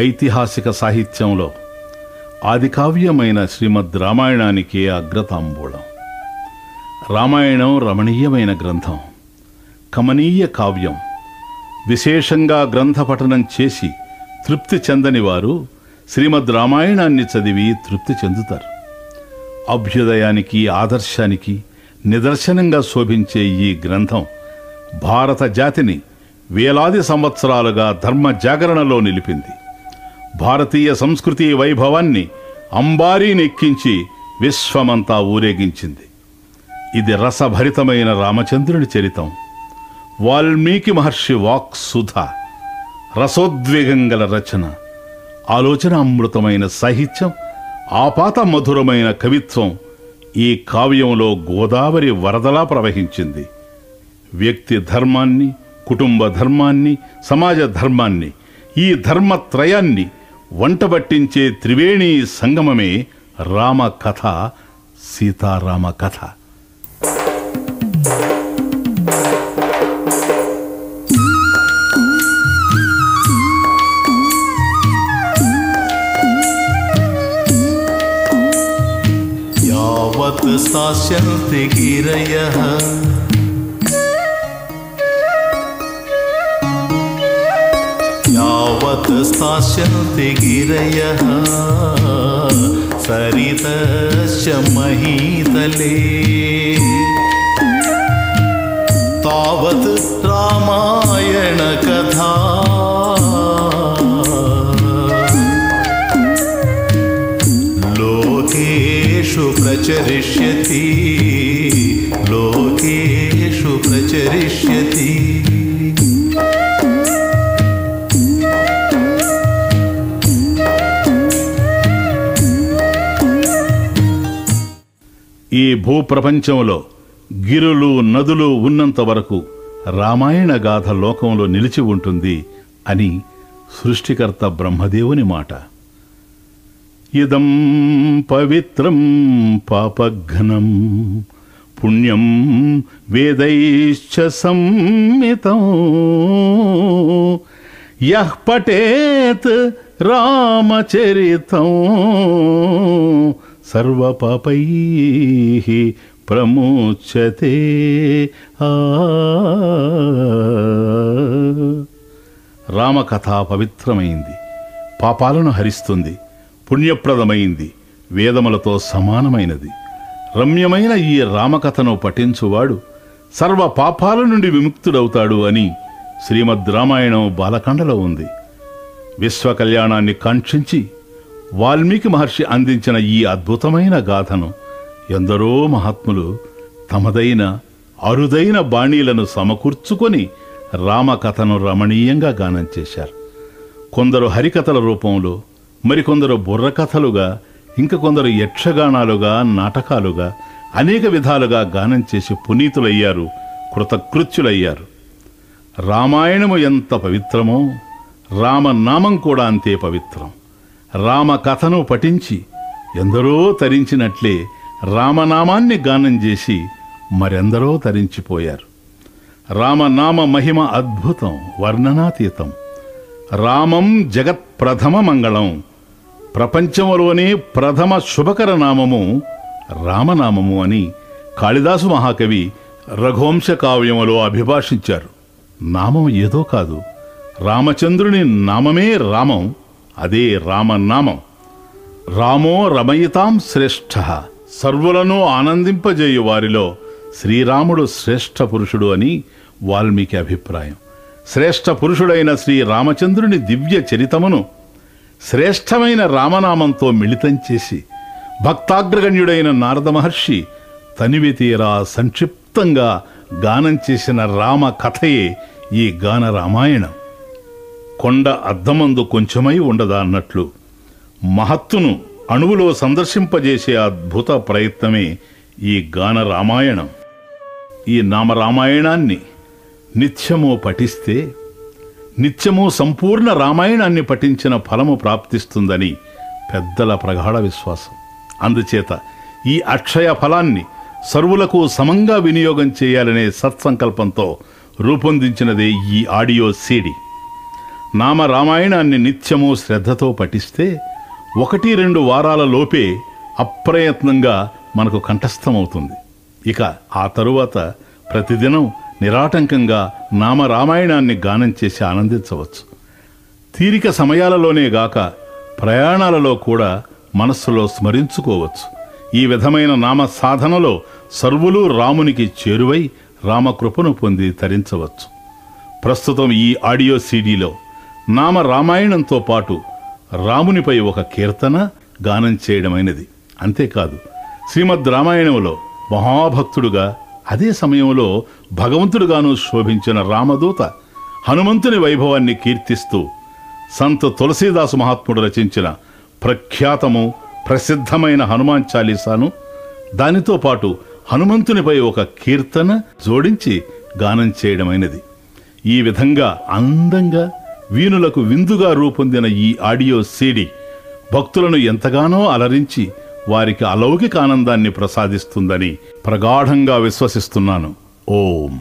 ఐతిహాసిక సాహిత్యంలో ఆదికావ్యమైన శ్రీమద్ రామాయణానికి అగ్రతాంబూలం. రామాయణం రమణీయమైన గ్రంథం. కమనీయ కావ్యం. విశేషంగా గ్రంథ పఠనం చేసి తృప్తి చెందని వారు శ్రీమద్ రామాయణాన్ని చదివి తృప్తి చెందుతారు. అభ్యుదయానికి ఆదర్శానికి నిదర్శనంగా శోభించే ఈ గ్రంథం భారత జాతిని వేలాది సంవత్సరాలుగా ధర్మ జాగరణలో నిలిపింది. భారతీయ సంస్కృతి వైభవాన్ని అంబారీనెక్కించి విశ్వమంతా ఊరేగించింది. ఇది రసభరితమైన రామచంద్రుని చరితం. వాల్మీకి మహర్షి వాక్ సుధ రసోద్వేగం గల రచన ఆలోచన అమృతమైన సాహిత్యం ఆపాత మధురమైన కవిత్వం ఈ కావ్యంలో గోదావరి వరదలా ప్రవహించింది. వ్యక్తి ధర్మాన్ని కుటుంబ ధర్మాన్ని సమాజ ధర్మాన్ని ఈ ధర్మత్రయాన్ని వంటబట్టించే త్రివేణి సంగమమే రామ కథ సీతారామ కథ यावत् स्थास्यन्ति गिरयः यावत् स्थास्यन्ति गिरयः। सरितश्च महीतले। तावत् रामायणकथा। लोकेषु प्रचरिष्यति ఈ భూప్రపంచంలో గిరులు నదులు ఉన్నంత వరకు రామాయణ గాథ లోకంలో నిలిచి ఉంటుంది అని సృష్టికర్త బ్రహ్మదేవుని మాట. ఇదం పవిత్రం పాపఘ్నం పుణ్యం వేదైశ్చ సంమితం. యః పఠేత్ రామచరితం. సర్వపాపై ప్రమోచ్యతే. ఆ. రామకథ పవిత్రమైంది. పాపాలను హరిస్తుంది. పుణ్యప్రదమైంది. వేదములతో సమానమైనది. రమ్యమైన ఈ రామకథను పఠించువాడు సర్వ పాపాల నుండి విముక్తుడవుతాడు అని శ్రీమద్ రామాయణం బాలకాండలో ఉంది. విశ్వ కళ్యాణాన్ని కాంక్షించి వాల్మీకి మహర్షి అందించిన ఈ అద్భుతమైన గాథను ఎందరో మహాత్ములు తమదైన అరుదైన బాణీలను సమకూర్చుకొని రామకథను రమణీయంగా గానం చేశారు. కొందరు హరికథల రూపంలో మరికొందరు బుర్రకథలుగా ఇంక కొందరు యక్షగానాలుగా నాటకాలుగా అనేక విధాలుగా గానం చేసి పునీతులయ్యారు కృతకృత్యులయ్యారు. రామాయణము ఎంత పవిత్రమో రామనామం కూడా అంతే పవిత్రం. రామ కథను పఠించి ఎందరో తరించినట్లే రామనామాన్ని గానం చేసి మరెందరో తరించిపోయారు. రామనామ మహిమ అద్భుతం వర్ణనాతీతం. రామం జగత్ ప్రథమ మంగళం. ప్రపంచంలోనే ప్రథమ శుభకర నామము రామనామము అని కాళిదాసు మహాకవి రఘువంశ కావ్యములో అభిభాషించారు. నామం ఏదో కాదు. రామచంద్రుని నామమే రామం. అదే రామనామం. రామో రమయితాం శ్రేష్ఠ. సర్వులను ఆనందింపజేయు వారిలో శ్రీరాముడు శ్రేష్ఠ పురుషుడు అని వాల్మీకి అభిప్రాయం. శ్రేష్ఠ పురుషుడైన శ్రీ రామచంద్రుని దివ్య చరితమును శ్రేష్టమైన రామనామంతో మిళితం చేసి భక్తాగ్రగణ్యుడైన నారద మహర్షి తనివి తీరా సంక్షిప్తంగా గానం చేసిన రామ కథయే ఈ గాన రామాయణం కొండ అద్దమందు కొంచెమై ఉండదా అన్నట్లు మహత్తును అణువులో సందర్శింపజేసే అద్భుత ప్రయత్నమే ఈ గాన రామాయణం ఈ నామరామాయణాన్ని నిత్యము పఠిస్తే నిత్యము సంపూర్ణ రామాయణాన్ని పఠించిన ఫలము ప్రాప్తిస్తుందని పెద్దల ప్రగాఢ విశ్వాసం. అందుచేత ఈ అక్షయ ఫలాన్ని సర్వులకు సమంగా వినియోగం చేయాలనే సత్సంకల్పంతో రూపొందించినదే ఈ ఆడియో సీడీ. నామ రామాయణాన్ని నిత్యము శ్రద్ధతో పఠిస్తే ఒకటి రెండు వారాల లోపే అప్రయత్నంగా మనకు కంఠస్థమవుతుంది. ఇక ఆ తరువాత ప్రతిదినం నిరాటంకంగా నామ రామాయణాన్ని గానం చేసి ఆనందించవచ్చు. తీరిక సమయాలలోనే గాక ప్రయాణాలలో కూడా మనస్సులో స్మరించుకోవచ్చు. ఈ విధమైన నామ సాధనలో సర్వులు రామునికి చేరువై రామకృపను పొంది తరించవచ్చు. ప్రస్తుతం ఈ ఆడియో సీడీలో నామ రామాయణంతో పాటు రామునిపై ఒక కీర్తన గానం చేయడమైనది. అంతేకాదు శ్రీమద్ రామాయణంలో మహాభక్తుడుగా అదే సమయంలో భగవంతుడుగాను శోభించిన రామదూత హనుమంతుని వైభవాన్ని కీర్తిస్తూ సంత తులసీదాసు మహాత్ముడు రచించిన ప్రఖ్యాతము ప్రసిద్ధమైన హనుమాన్ చాలీసాను దానితో పాటు హనుమంతునిపై ఒక కీర్తన జోడించి గానం చేయడమైనది. ఈ విధంగా అందంగా వీణులకు విందుగా రూపొందిన ఈ ఆడియో సీడీ భక్తులను ఎంతగానో అలరించి వారికి అలౌకిక ఆనందాన్ని ప్రసాదిస్తుందని ప్రగాఢంగా విశ్వసిస్తున్నాను. ఓం.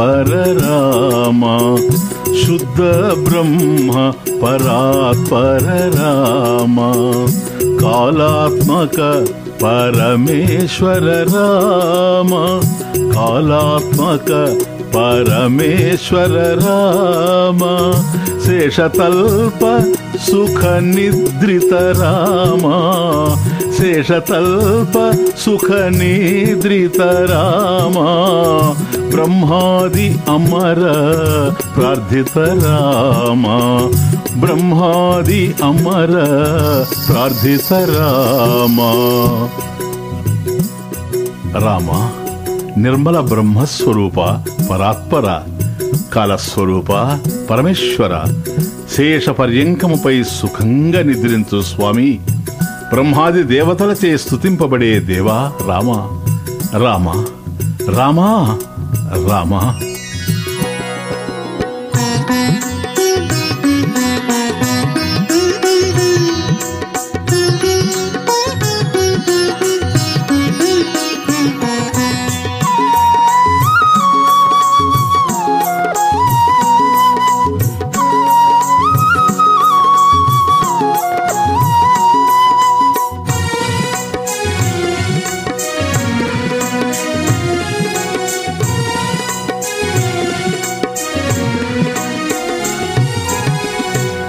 परराम। शुद्ध ब्रह्म परात्परराम। कालात्मक परमेश्वर राम। कालात्मक परमेश्वर राम। शेषतल्प सुखनिद्रित राम। శేషతల్ప సుఖ నిద్రిత రామ బ్రహ్మాది అమర ప్రార్థిత రామ బ్రహ్మాది అమర ప్రార్థిత రామ రామ నిర్మల బ్రహ్మస్వరూప పరాత్పర కాలస్వరూప పరమేశ్వర శేష పర్యంకముపై సుఖంగా నిద్రించు స్వామి బ్రహ్మాది దేవతలచే స్తుతింపబడే దేవా రామ? రామ? రామా? రామా?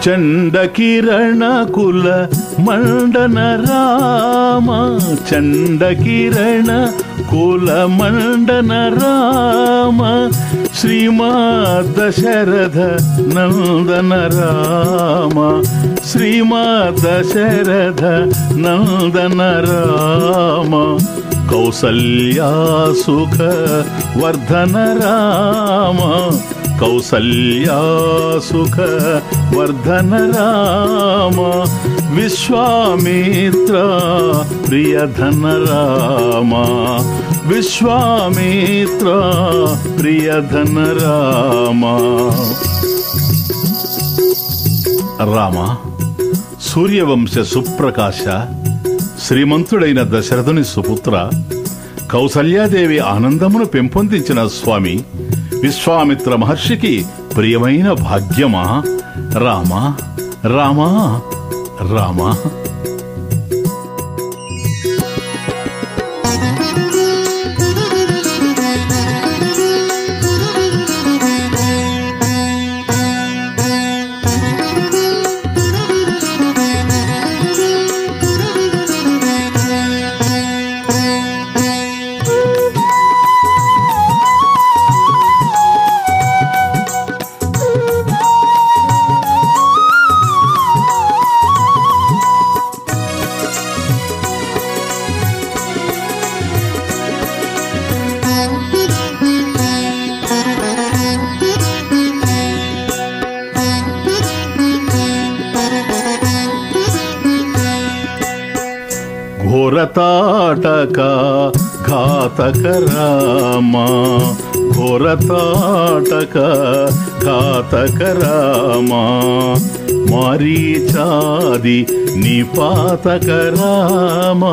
చండకిరణ కుల మండన రామ చండకిరణ కుల మండన రామ శ్రీమాత శరథ నందన రామ శ్రీమాత శరథ నందన రామ కౌసల్యా సుఖ వర్ధన రామ కౌసల్యా సుఖ వర్ధన రామ విశ్వామిత్ర ప్రియధన రామ. విశ్వామిత్ర ప్రియధన రామ. రామ సూర్యవంశ సుప్రకాశ శ్రీమంతుడైన దశరథుని సుపుత్ర కౌసల్యాదేవి ఆనందమును పెంపొందించిన స్వామి విశ్వామిత్ర మహర్షికి ప్రియమైన భాగ్యమా? రామా? రామా? రామా? ఘోరతాటక ఘాతక రామ ఘోరతాటక ఘాతక రామ మరీచాది నిపాతక రామ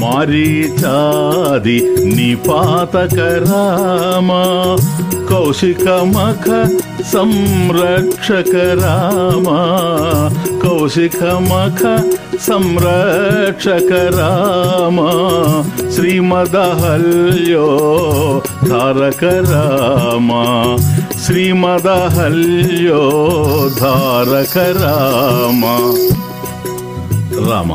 మారీచాది నిపాతక రామ కౌశిక మఖ సంరక్షక రామ కౌశిక సంరక్షక రామ శ్రీమదహల్యో ధారక రామ శ్రీమదహల్యో ధారక రామ రామ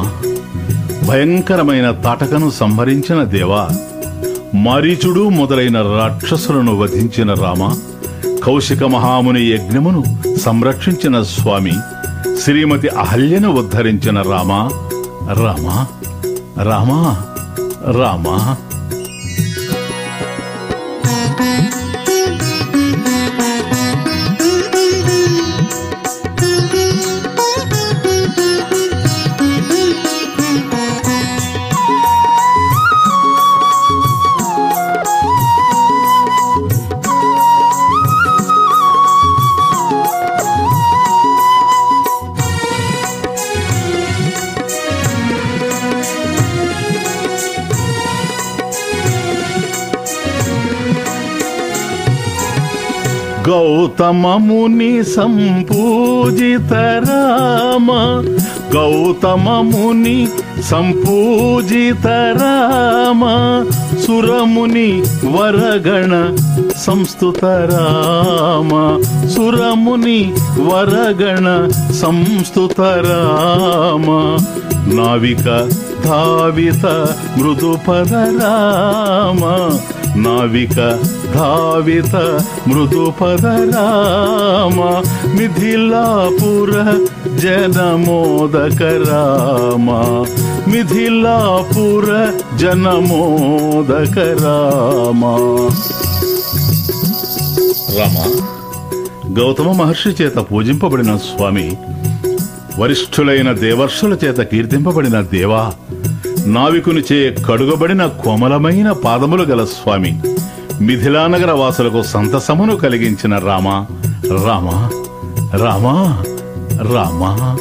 భయంకరమైన తాటకను సంహరించిన దేవా మరీచుడు మొదలైన రాక్షసులను వధించిన రామ కౌశిక మహాముని యజ్ఞమును సంరక్షించిన స్వామి శ్రీమతి అహల్యను ఉద్ధరించిన రామ రామ రామ రామ. గౌతమముని సంపూజిత రామ గౌతమముని సంపూజిత రామ సురముని వరగణ సంస్థుత రామ సురముని వరగణ సంస్థుత రామ నావిక ధావిత మృదుపద రామ నావిక ధావిత మృదుపద రామ మిథిలాపుర జనమోదక రామ మిథిలాపుర జనమోదక రామ రామ. గౌతమ మహర్షి చేత పూజింపబడిన స్వామి వరిష్ఠులైన దేవర్షుల చేత కీర్తింపబడిన దేవా. నావికునిచే కడుగబడిన కోమలమైన పాదములు గల స్వామి. మిథిలానగర వాసులకు సంతసమును కలిగించిన రామ రామ రామ రామ.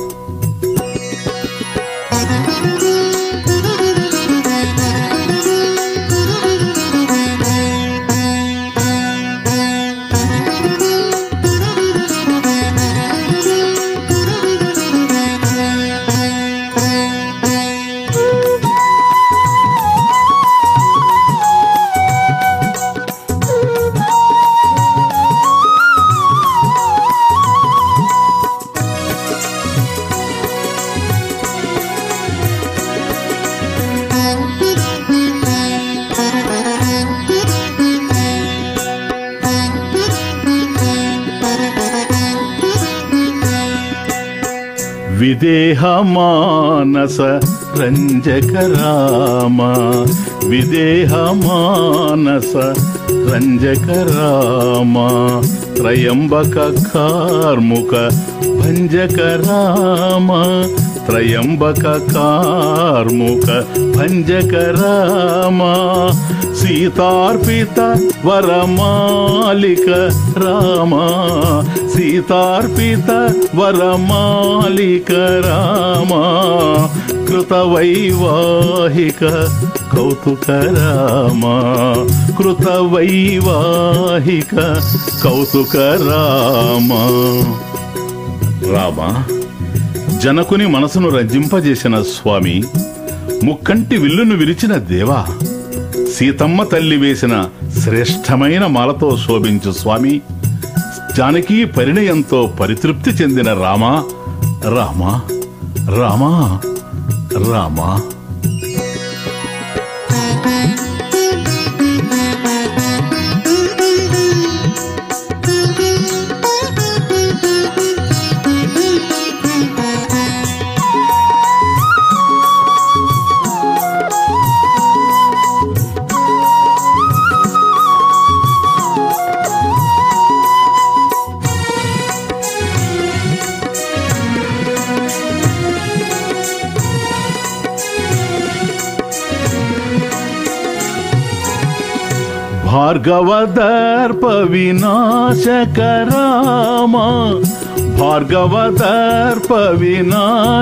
విదేహమానస రంజక రామ విదేహమానస రంజక రామ త్రయంబక కార్ముక భంజక రామ త్రయంబక కార్ముక భంజక రామ సీతార్పిత వరమాలిక రామ. సీతార్పిత వరమాలిక రామ కృతవైవాహిక కౌతుక రామ కృతవైవాహిక కౌతుక రామా రామా జనకుని మనసును రంజింపజేసిన స్వామి ముక్కంటి విల్లును విరిచిన దేవా సీతమ్మ తల్లి వేసిన శ్రేష్టమైన మాలతో శోభించు స్వామి. జానకి పరిణయంతో పరితృప్తి చెందిన రామ రామ రామ రామ. భార్గవదర్ప వినాశకరామ భార్గవదర్ప వినాశకరామ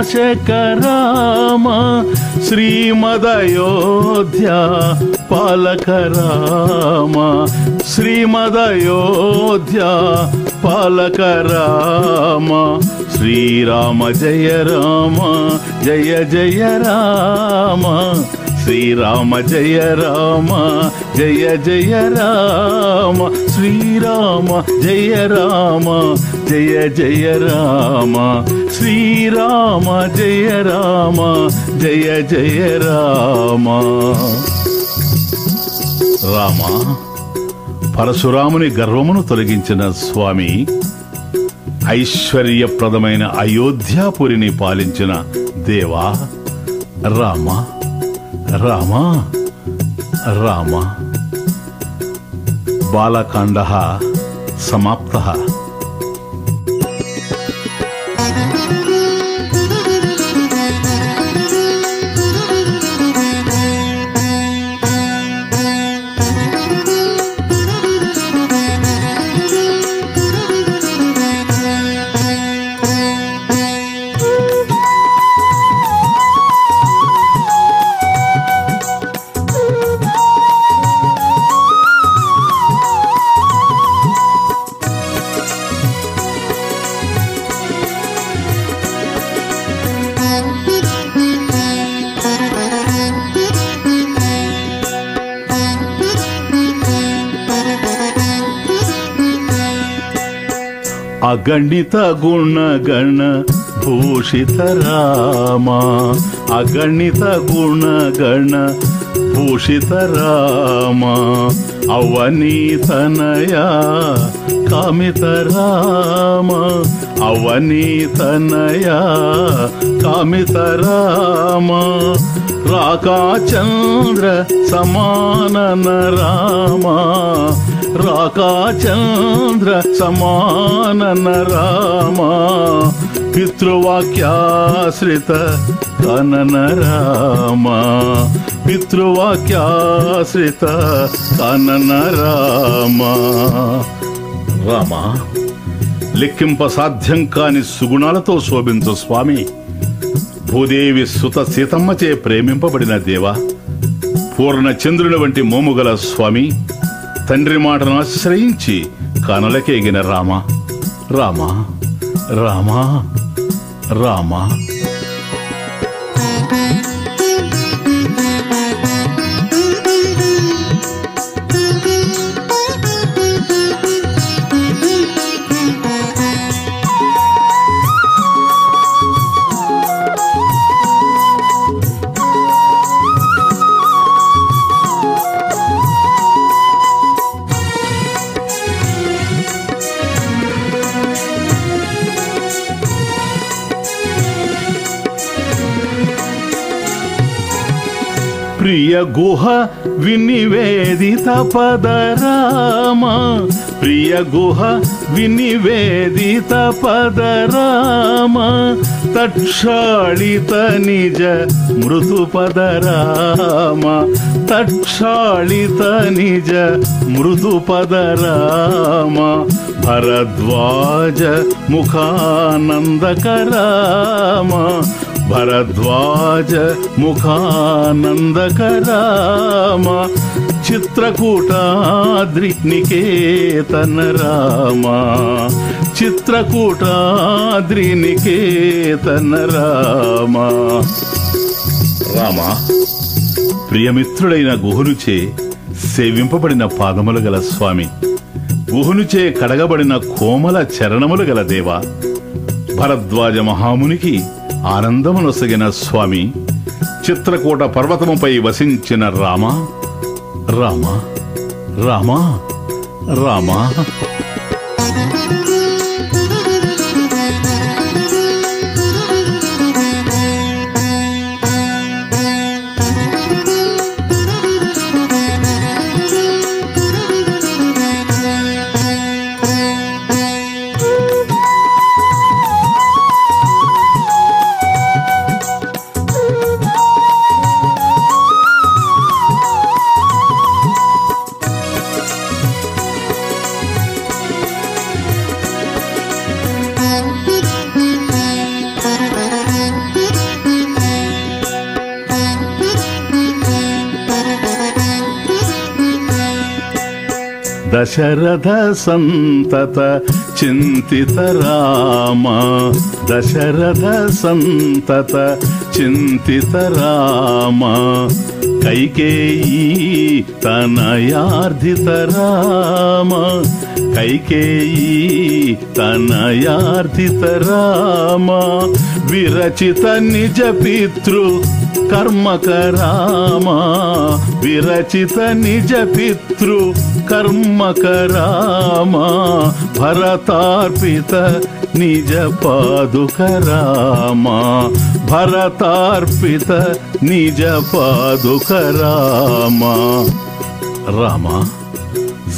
శ్రీమదయోధ్య పాలకరామ. శ్రీమదయోధ్య పాలకరామ. శ్రీరామ జయ రామ జయ జయ రామ. శ్రీరామ జయ రామ జయ జయ రామ శ్రీరామ జయ రామ జయ జయ రామ శ్రీరామ జయ రామ జయ జయ రామ. రామ పరశురాముని గర్వమును తొలగించిన స్వామి ఐశ్వర్యప్రదమైన అయోధ్యాపురిని పాలించిన దేవా రామ రామ రామ బాలకాండ సమాప్త అగణిత గుణగణ భూషిత రామ. అగణిత గుణగణ భూషిత రామ. అవనీతనయ కామిత రామ. అవనీతనయ కామిత రామ. రాకాచంద్ర సమానన రామ. రాకాచంద్ర సమానన రామ పితృవాక్యాశ్రిత కనన రామ పితృవాక్యాశ్రిత కనన రామ. రామ లెక్కింప సాధ్యం కాని సుగుణాలతో శోభించు స్వామి. భూదేవి సుత సీతమ్మచే ప్రేమింపబడిన దేవా. పూర్ణ చంద్రుని వంటి మోముగల స్వామి. తండ్రి మాటను ఆశ్రయించి కనలకేగిన రామ రామ రామ రామ. ప్రియ గుహ వినివేదిత పదరామ. ప్రియ గుహ వినివేదిత పదరామ. తక్షాళిత నిజ మృదు పదరామ. తక్షాళిత నిజ మృదు పదరామ. భరద్వాజ ముఖానందకరామ. భరద్వాజ ముఖానందకరామ చిత్రకూటాద్రి నికేతన రామ చిత్రకూటాద్రి నికేతన రామ రామ ప్రియమిత్రుడైన గుహునుచే సేవింపబడిన పాదములు గల స్వామి గుహునుచే కడగబడిన కోమల చరణములు గల దేవ భరద్వాజ మహామునికి ఆనందమునొసగిన స్వామి చిత్రకూట పర్వతముపై వసించిన రామ రామ రామ రామ. దశరథ సంతత చింతిత రామ దశరథ సంతత చింతిత రామ కైకేయీ తనయార్ధిత రామ కైకేయీ తనయార్ధిత రామ విరచిత నిజ పితృ కర్మకరామ విరచిత నిజ పితృ కర్మకరామ భరతార్పిత నిజ పాదుకరామ భరతార్పిత నిజ పాదుక రామ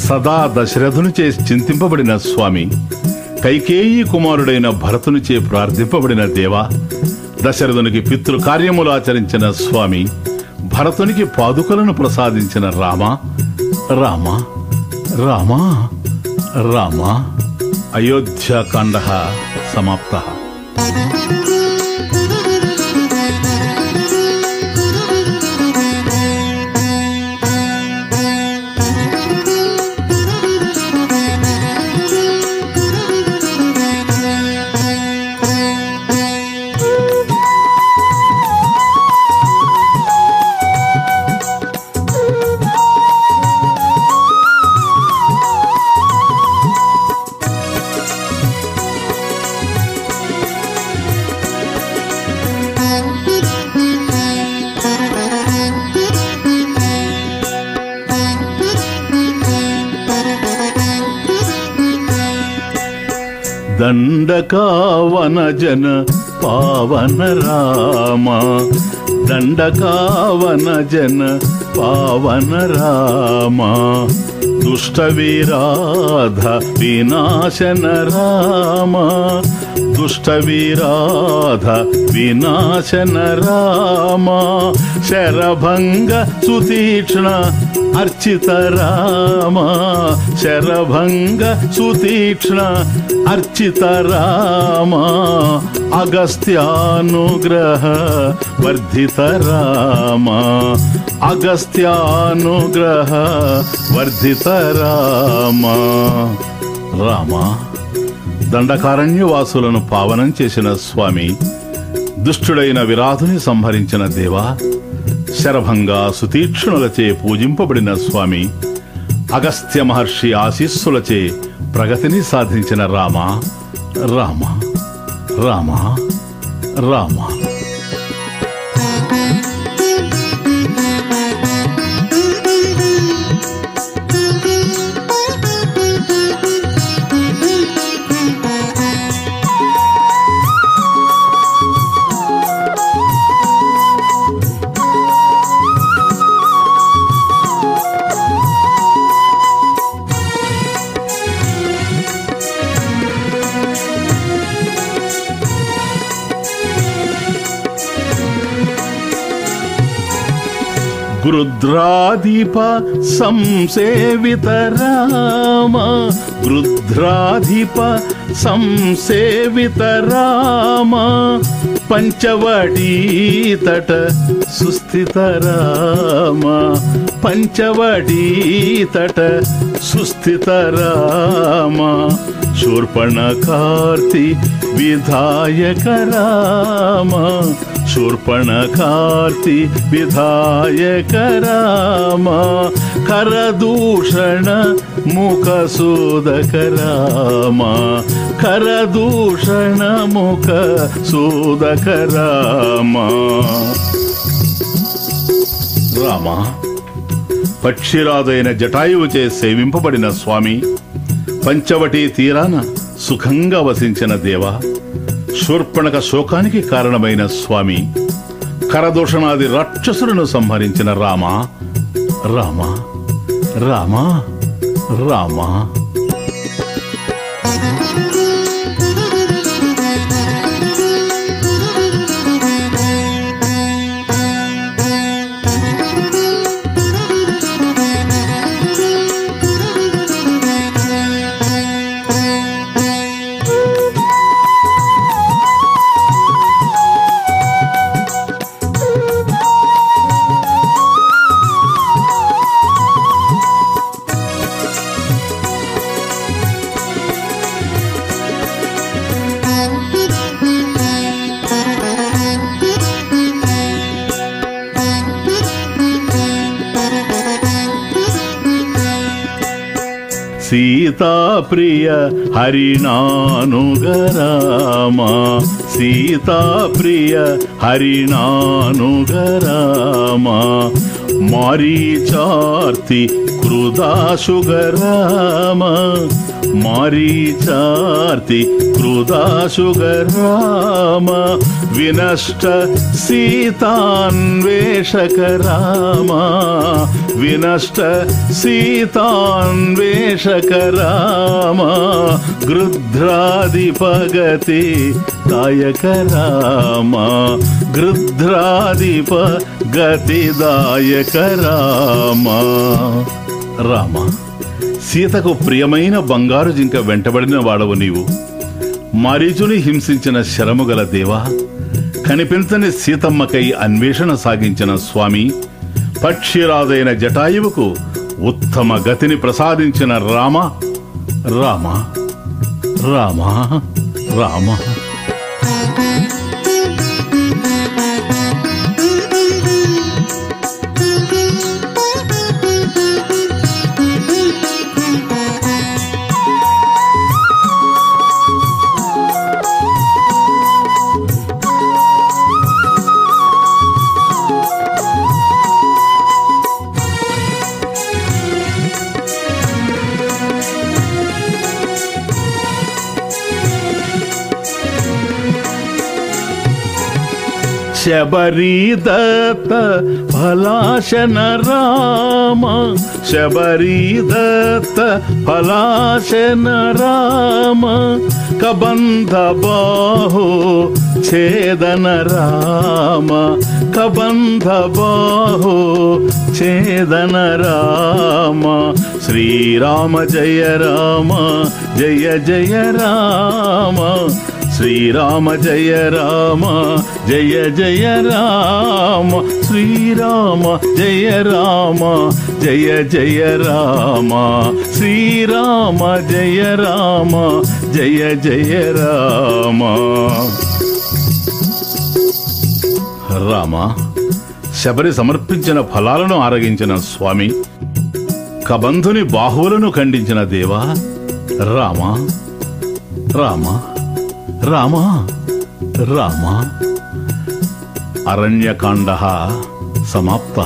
సదా దశరథును చేసి చింతింపబడిన స్వామి కైకేయీ కుమారుడైన భరతునిచే ప్రార్థింపబడిన దేవా దశరథునికి పితృ కార్యములు ఆచరించిన స్వామి భరతునికి పాదుకలను ప్రసాదించిన రామ రామ రామ రామ. అయోధ్యాకాండ సమాప్త. దండకావన జన పావన రామ. దండకావన జన పావన రామ. దుష్ట వీరాధ వినాశన రామ. దుష్ట వీరాధ వినాశన రామ. శరభంగ సుతీక్ష్ణ అర్చిత రామ శరభంగ సుతీక్ష్ణ అర్చిత రామ అగస్త్యానుగ్రహ వర్ధిత రామ అగస్త్యానుగ్రహ వర్ధిత రామ. రామ దండకారణ్యవాసులను పావనం చేసిన స్వామి దుష్టుడైన విరాధుని సంహరించిన దేవా శరభంగా సుతీక్షణులచే పూజింపబడిన స్వామి అగస్త్య మహర్షి ఆశీస్సులచే ప్రగతిని సాధించిన రామ రామ రామ రామ. గృధ్రాధిప సంసేవిత రామ. గృధ్రాధిప సంసేవిత రామ. పంచవడీతట సుస్థిత రామ. పంచవడీతట సుస్థిత రామ. శూర్పణ కార్తి విధాయక రామ శూర్పణ కార్తి విధాయక రామ కరదూషణ ముఖసూదక రామ కరదూషణ ముఖ సూదక రామ రామ పక్షిరాదైన జటాయువుచే సేవింపబడిన స్వామి పంచవటి తీరాన సుఖంగా వసించిన దేవ శూర్పణక శోకానికి కారణమైన స్వామి కరదూషణాది రాక్షసులను సంహరించిన రామ రామ రామ రామ. సీతాప్రియ హరిణానుగరామా సీతాప్రియ హరిణానుగరామా మారీచార్తి కృదాశుగరామ मारीचाति राम विनष्ट सीतान्वेषक राम विनष्ट सीतान्वेषक राम गृध्रादिपगति दायक राम गृध्रादिप गतिदायक राम। राम। సీతకు ప్రియమైన బంగారు జింక వెంటబడిన వాడవు నీవు. మారీచుని హింసించిన శరముగల దేవా కనిపించని సీతమ్మకై అన్వేషణ సాగించిన స్వామి పక్షిరాదైన జటాయువుకు ఉత్తమ గతిని ప్రసాదించిన రామ రామ రామ రామ. శబరీదత్త పలాశన రామ శబరీదత్త పలాశన రామ కబంధ బాహో ఛేదన రామ కబంధ బాహో ఛేదన రామ శ్రీరామ జయ రామ జయ జయ రామ. శ్రీరామ జయ రామ జయ జయ రామ శ్రీరామ జయ రామ జయ జయ రామ శ్రీరామ జయ రామ జయ జయ రామ. రామ శబరి సమర్పించిన ఫలాలను ఆరగించిన స్వామి కబంధుని బాహువులను ఖండించిన దేవా రామ రామ. రామ రామ అరణ్యకాండ సమాప్త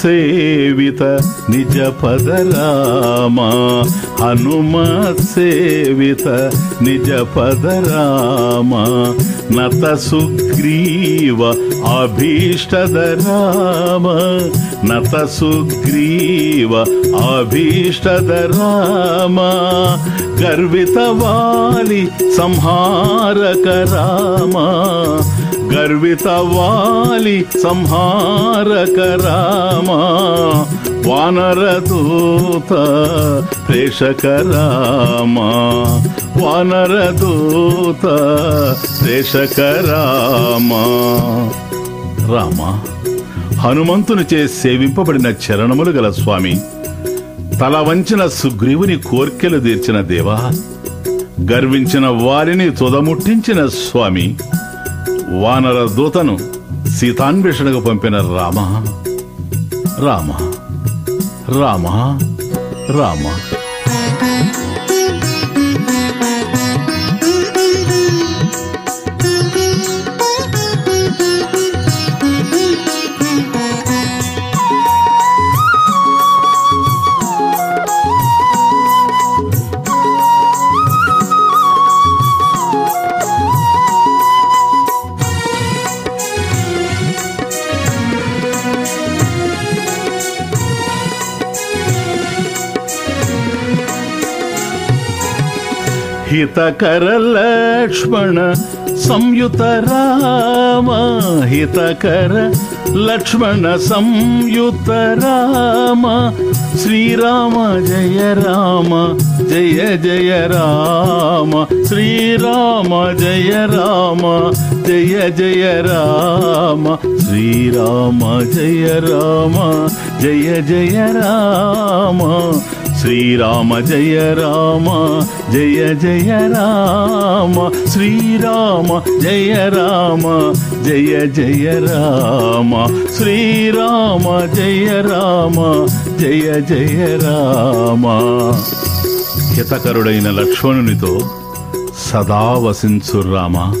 सेवित निजपद राम। हनुमत्सेवित निजपद राम। नत सुग्रीव अभीष्ट धराम नत सुग्रीव अभीष्ट दराम। गर्वितवालि संहारकराम గర్వితవాలి వాలి సంహారక రామ సంహారక రామ వానరదూత ప్రేషక రామ వానరదూత ప్రేషక రామ రామ హనుమంతునిచే సేవింపబడిన చరణములు గల స్వామి తల వంచిన సుగ్రీవుని కోర్కెలు తీర్చిన దేవా గర్వించిన వారిని తుదముట్టించిన స్వామి వానర దూతను సీతాన్వేషణకు పంపిన రామ రామ రామ రామ. ಹಿತಕರ ಲಕ್ಷ್ಮಣ ಸಂಯುತ ರಾಮ ಹಿತಕರ ಲಕ್ಷ್ಮಣ ಸಂಯುತ ರಾಮ ಶ್ರೀರಾಮ ಜಯ ರಾಮ ಜಯ ಜಯ ರಾಮ ಶ್ರೀರಾಮ ಜಯ ರಾಮ ಜಯ ಜಯ ರಾಮ ಶ್ರೀರಾಮ ಜಯ ರಾಮ ಜಯ ಜಯ ರಾಮ శ్రీరామ జయ రామ జయ జయ రామ. శ్రీరామ జయ రామ జయ జయ రామ. శ్రీరామ జయ రామ జయ జయ రామ. హితకరుడైన లక్ష్మణునితో సదా వసించు రామ.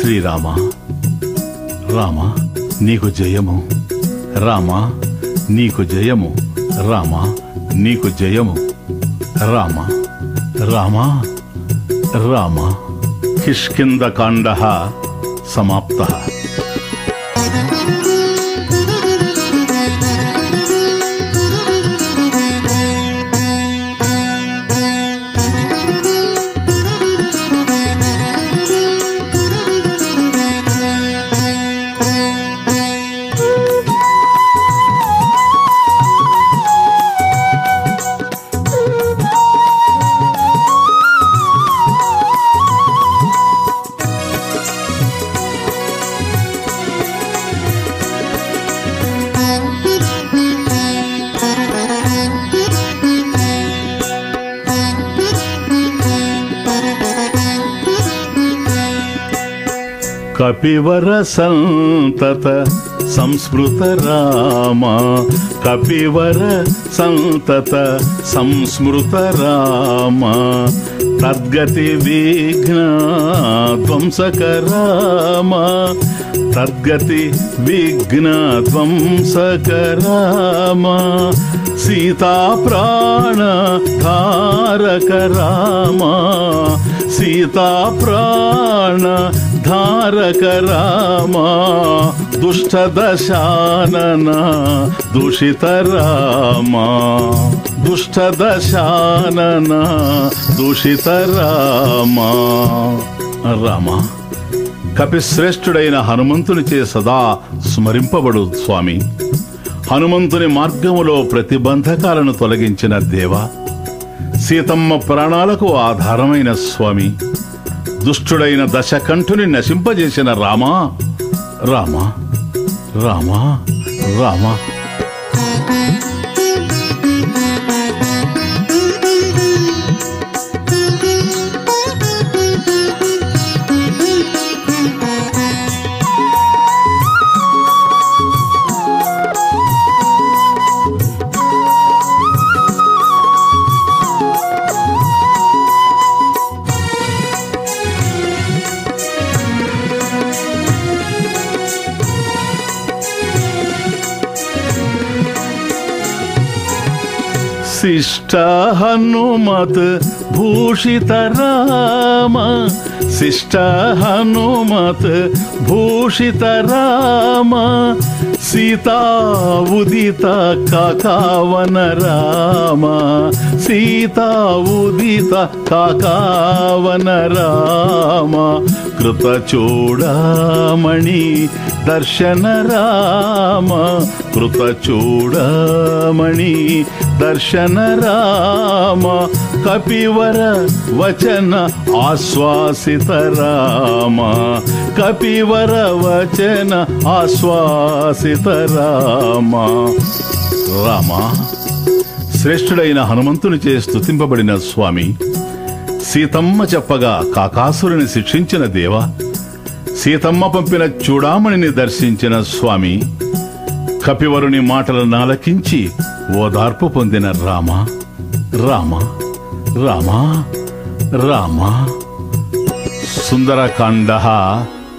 శ్రీరామ రామ నీకు జయము. రామ నీకు జయము. రామ నీకు జయము. రామ రామ రామ. కిష్కిందకాండ సమాప్త. కపివర సంతత సంస్మృత రామ. కపివర సంతత సంస్మృత రామ. తద్గతి విఘ్న ధ్వంసక రామ తద్గతి విఘ్న ధ్వంసక రామ సీతా ప్రాణ ధారక రామ. సీతా ప్రాణ ధారక రామ దుష్ట దశానన దూషిత రామా దుష్ట దశానన దూషిత రామా రామ కపిశ్రేష్ఠుడైన హనుమంతునిచే సదా స్మరింపబడు స్వామి. హనుమంతుని మార్గములో ప్రతిబంధకాలను తొలగించిన దేవ సీతమ్మ ప్రాణాలకు ఆధారమైన స్వామి. దుష్టుడైన దశకంఠుని నశింపజేసిన రామా? రామా? రామా? రామా? शिष्ट हनुमत भूषित राम। शिष्ट हनुमत भूषित राम। सीता उदित काकावन राम सीता उदित काकावन राम కృత చూడమణి దర్శన రామ కృత చూడమణి దర్శన రామ కపివర వచన ఆశ్వాసిత రామ కపివర వచన ఆశ్వాసిత రామ. రామ శ్రేష్ఠుడైన హనుమంతుని చే స్తుతింపబడిన స్వామి సీతమ్మ చెప్పగా కాకాసురుని శిక్షించిన దేవ సీతమ్మ పంపిన చూడామణిని దర్శించిన స్వామి కపివరుని మాటలను ఆలకించి ఓదార్పు పొందిన రామ రామ రామ రామ. సుందరకాండ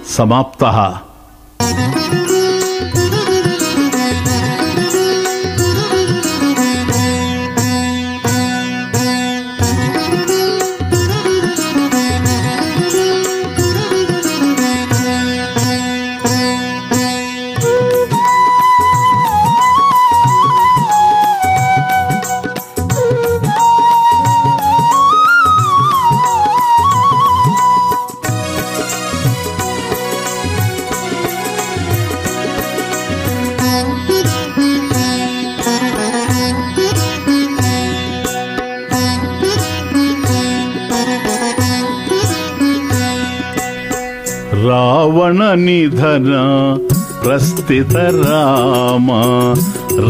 సమాప్త. నిధన ప్రస్థిత రామ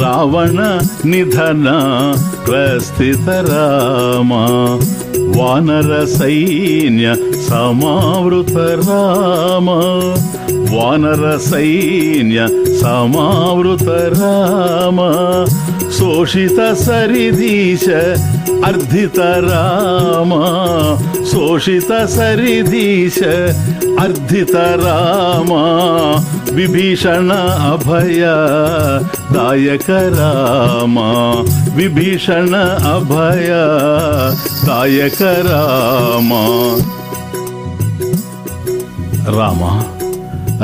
రావణ నిధన ప్రస్థిత రామ వానర సైన్య సమావృత రామ వానర సైన్య సమావృత రామ శోషిత సరిదీశ అర్ధిత రామ శోషిత సరిదీశ అర్ధిత రామ విభీషణ అభయ దాయక రామ విభీషణ అభయ దాయక రామ రామ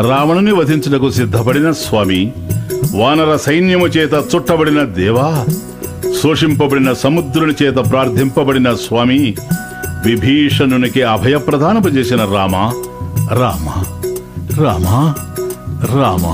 రావణుని వధించుటకు సిద్ధపడిన స్వామి వానర సైన్యము చేత చుట్టబడిన దేవా శోషింపబడిన సముద్రుని చేత ప్రార్థింపబడిన స్వామి విభీషణునికి అభయప్రదానము చేసిన రామ రామ రామ రామ.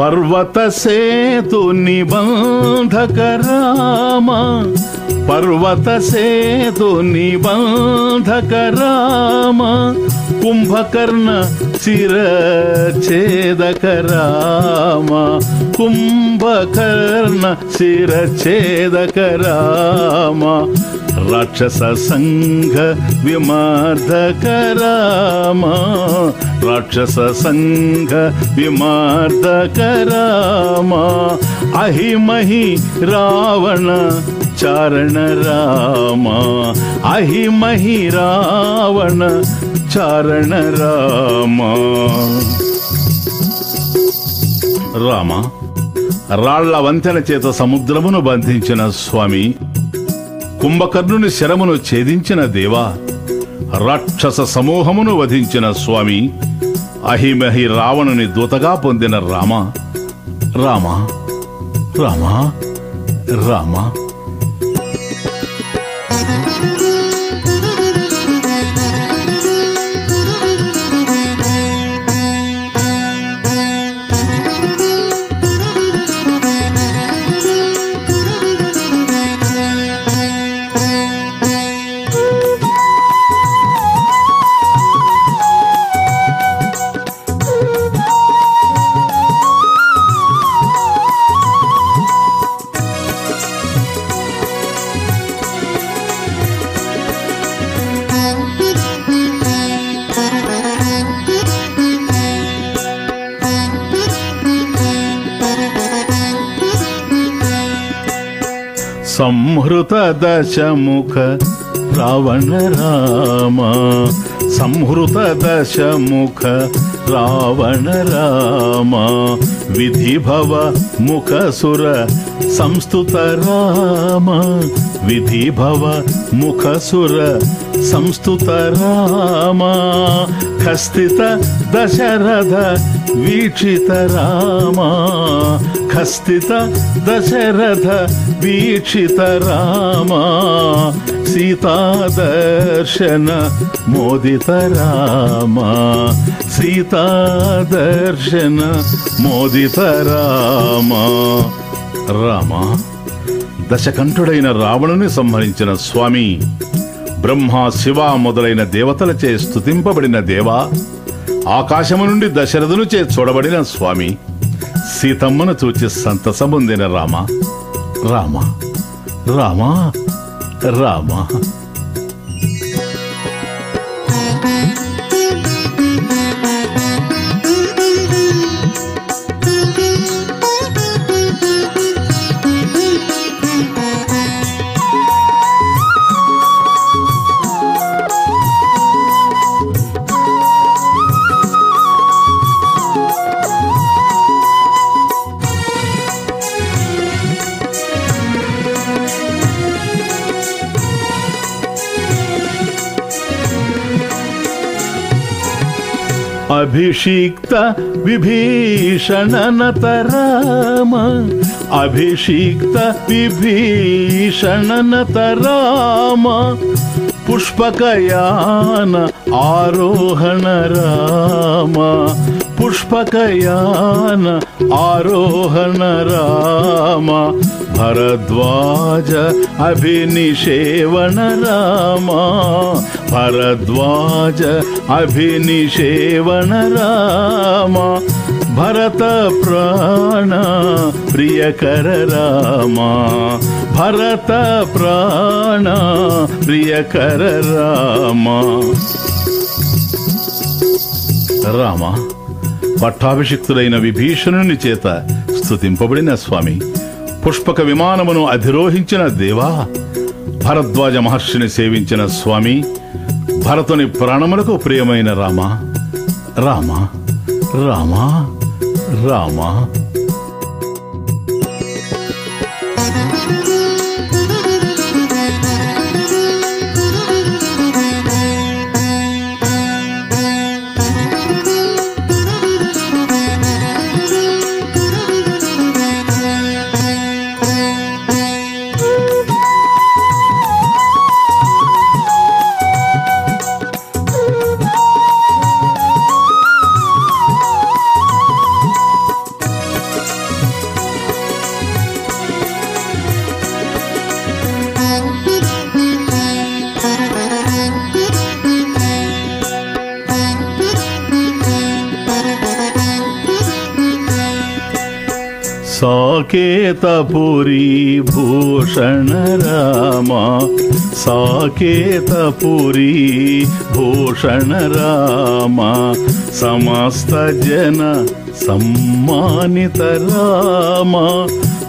పర్వత సేతు నిబంధక రామ. పర్వత సేతు నిబంధక రామ. కుంభకర్ణ చిర ఛేదక రామ. కుంభకర్ణ చిర ఛేదక రామ. రాక్షస సంఘ విమార్ధకరామ రాక్షస సంఘ విమార్ధకరామ అహిమహి రావణ చారణ రామ. అహిమహి రావణ చారణ రామ. రామ రాళ్ళ వంతెన చేత సముద్రమును బంధించిన స్వామి కుంభకర్ణుని శరమును ఛేదించిన దేవా రాక్షస సమూహమును వధించిన స్వామి అహిమహి రావణుని దూతగా పొందిన రామ రామ రామ రామ. संहृतदशमुख रावण राम। संहृतदशमुख रावण राम। विधिभव मुखसुर విధిభవ ముఖసుర సంస్థుత రామ విధిభవ ముఖసుర సంస్థుత రామ ఖస్థిత దశరథ వీక్షిత రామ ఖస్థిత దశరథ వీక్షిత రామ సీతాదర్శన మోదిత రామ సీతాదర్శన మోదిత రామ దశకంఠుడైన రావణుని సంహరించిన స్వామి బ్రహ్మ శివ మొదలైన దేవతలచే స్థుతింపబడిన దేవా ఆకాశము నుండి దశరథును చే చూడబడిన స్వామి సీతమ్మను చూచి సంతసముందిన రామ రామ రామ రామ. अभिषिक्त विभीषण न त राम अभिषिक्ता विभीषण राम पुष्पकयान आरोहण राम। पुष्पकयान आरोहण राम। भरद्वाज अभिनिषेवण राम। भरद्वाज अभिनिषेवण राम। भरतप्राण प्रियकर राम। భరత ప్రాణ ప్రియకర రామ. రామ పట్టాభిషిక్తుడైన విభీషణుని చేత స్థుతింపబడిన స్వామి పుష్పక విమానమును అధిరోహించిన దేవా భరద్వాజ మహర్షిని సేవించిన స్వామి భరతుని ప్రాణములకు ప్రియమైన రామ రామ రామ రామ. साकेतपुरी भूषण रामा साकेतपुरी भूषण राम समस्तजन सम्मानितराम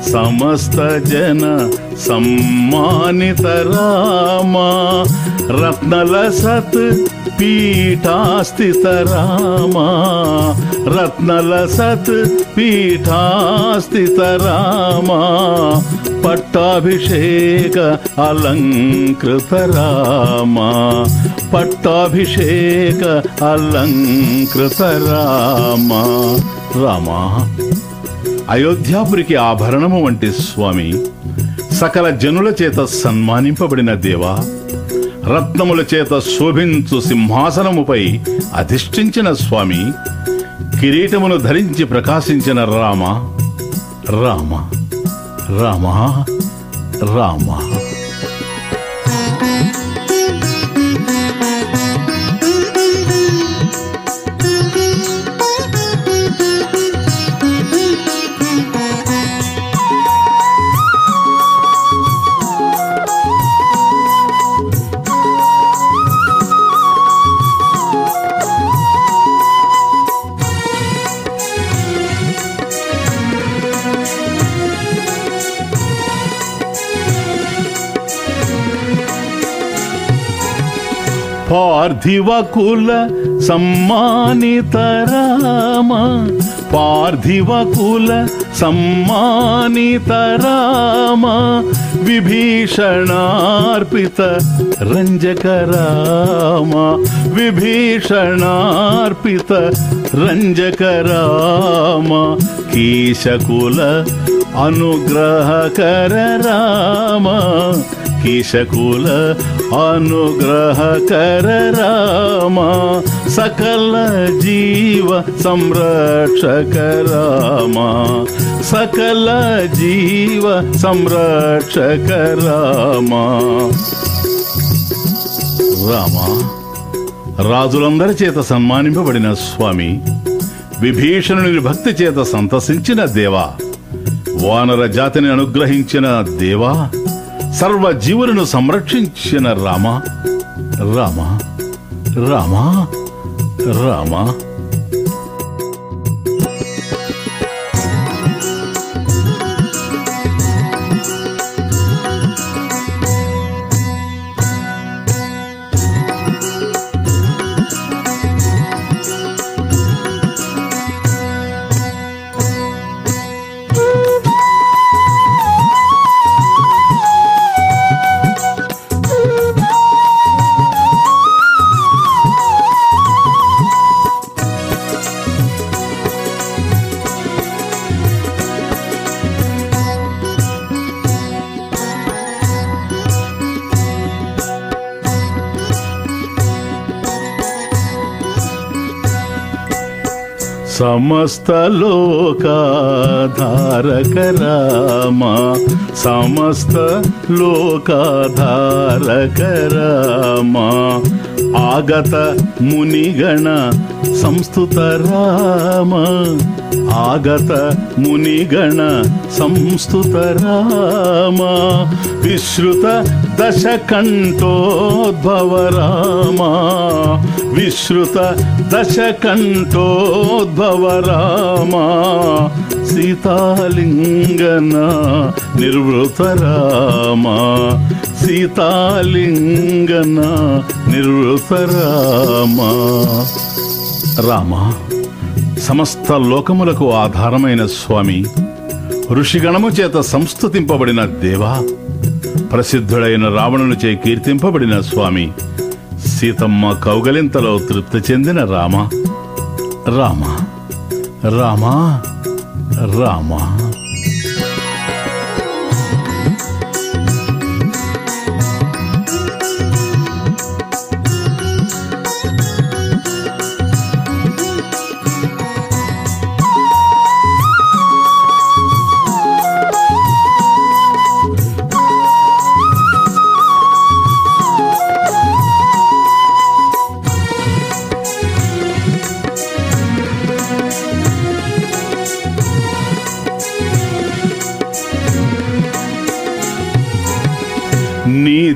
समस्तजन सम्मानितराम रत्नलसत् पीठास्थित पीठास्तितराम रत्नलसत् पीठास्थित पीठास्तितराम पट्टाभिषेक अलङ्कृत अलङ्कृतराम पट्टाभिषेक अलङ्कृत अलङ्कृतराम रामा। అయోధ్యాపురికి ఆభరణము వంటి స్వామి సకల జనుల చేత సన్మానింపబడిన దేవా రత్నముల చేత శోభించు సింహాసనముపై అధిష్ఠించిన స్వామి కిరీటమును ధరించి ప్రకాశించిన రామ రామ రామ రామ. పార్థివకుల సమ్మానిత రామ పార్థివ సమ్మానిత రామ విభీషణార్పిత రంజక రామ విభీషణార్పిత రంజక రామ కీశకుల అనుగ్రహకర రామ కీశకుల అనుగ్రహకర రామ సకల జీవ సంరక్షక రామ సకల జీవ సంరక్షక రామ. రామ రాజులందరి చేత సన్మానింపబడిన స్వామి విభీషణుని భక్తి చేత సంతసించిన దేవా వానర జాతిని అనుగ్రహించిన దేవా సర్వ జీవులను సంరక్షించిన రామ రామ రామ రామ. సమస్త లోకాధారక రామ సమస్త లోకాధారక రామ ఆగత మునిగణ సంస్థుత రామ ఆగత మునిగణ సంస్థుత రామ విశ్రుత దశకంఠోద్భవ రామ విశ్రుత దశకంఠోద్భవ రామ సీతాలింగన నిర్వృత రామ సీతాలింగన నిర్వృత రామ. రామ సమస్త లోకములకు ఆధారమైన స్వామి ఋషిగణము చేత సంస్థుతింపబడిన దేవా ప్రసిద్ధుడైన రావణునిచే కీర్తింపబడిన స్వామి సీతమ్మ కౌగలింతలో తృప్తి చెందిన రామ. రామ రామ రామ.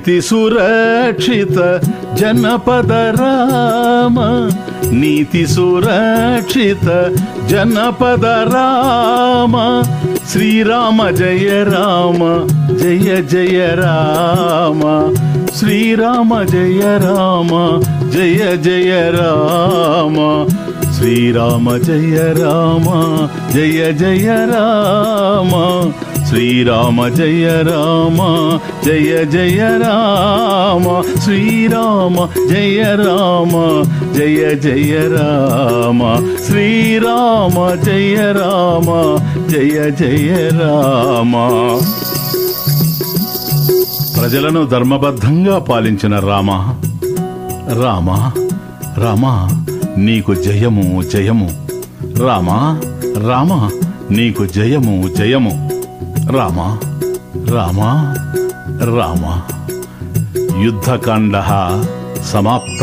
నీతి సురక్షిత జనపద రామ నీతి సురక్షిత జనపద రామ. శ్రీరామ జయ రామ జయ జయ రామ. శ్రీరామ జయ రామ జయ జయ రామ. శ్రీరామ జయ రామ జయ జయ రామ. శ్రీరామ జయ రామ జయ జయ రామ. శ్రీరామ జయ రామ జయ జయ రామ. శ్రీరామ జయ రామ జయ జయ రామ. ప్రజలను ధర్మబద్ధంగా పాలించిన రామ రామ రామ నీకు జయము జయము. రామ రామ నీకు జయము జయము. రామా రామా రామా. యుద్ధకాండ సమాప్త.